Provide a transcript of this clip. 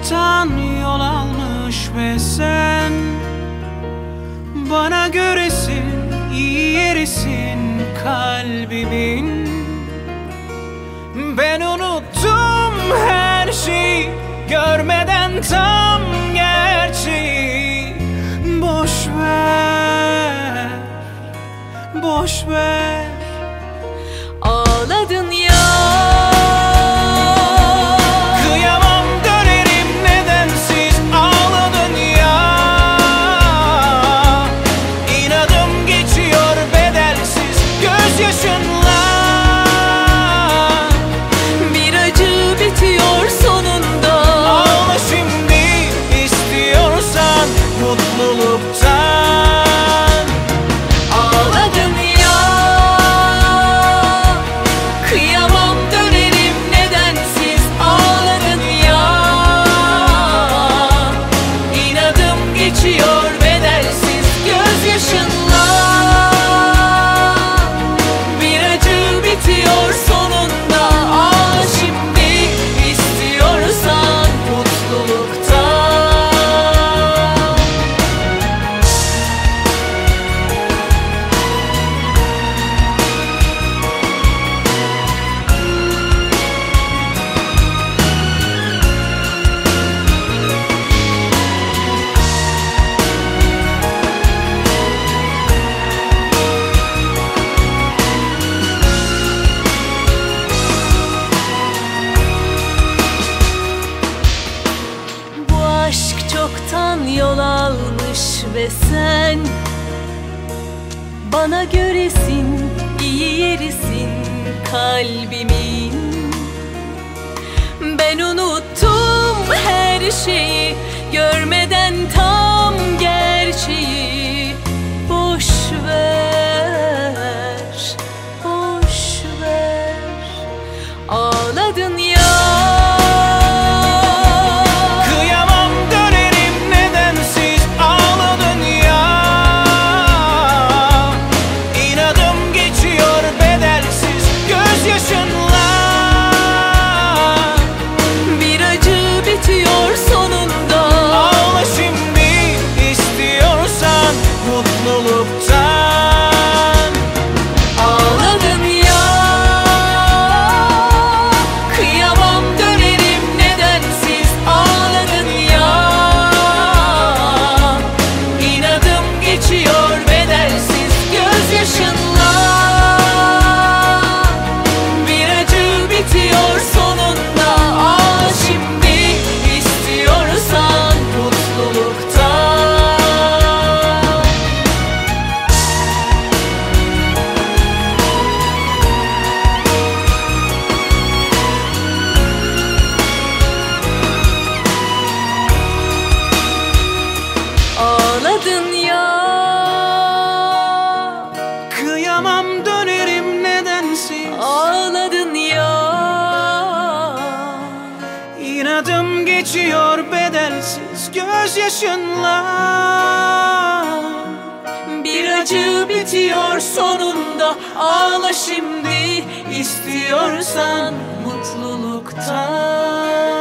uzaktan yol almış ve sen Bana göresin, iyi yerisin kalbimin. Ben unuttum her şeyi Görmeden tam gerçeği. Boş ver, boş ver. ve sen Bana göresin, iyi yerisin kalbimin of no İnadım geçiyor bedelsiz gözyaşınla. Bir acı bitiyor sonunda ağla şimdi istiyorsan mutluluktan.